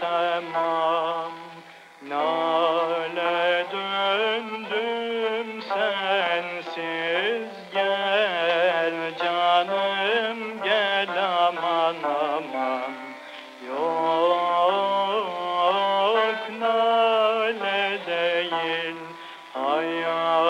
tamam Nale döndüm sensiz. Gel canım gel aman aman. Yok nale değil hayat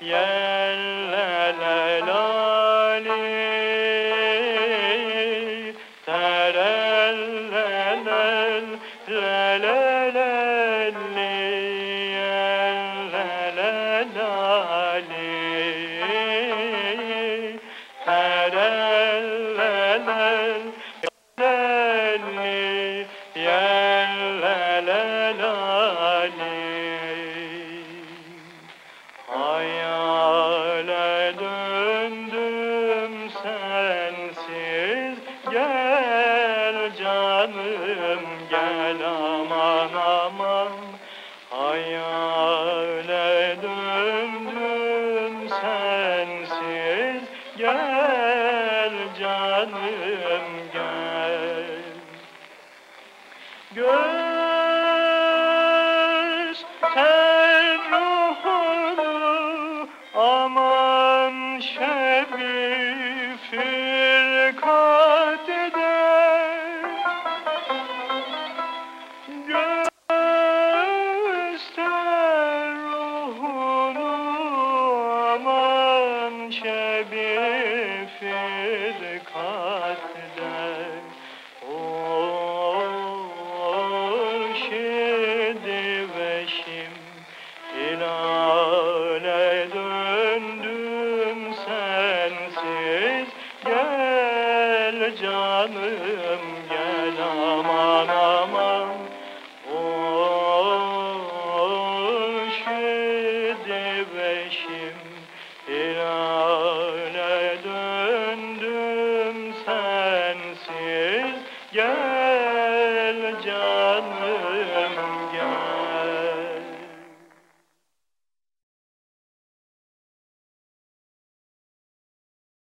la la canım gel aman aman. Hayale döndüm sensiz. Gel canım gel. Göster şebi firkat eder Mürşidi veşim ilale döndüm sensiz. Gel canım gel aman aman. Mürşidi veşim ilale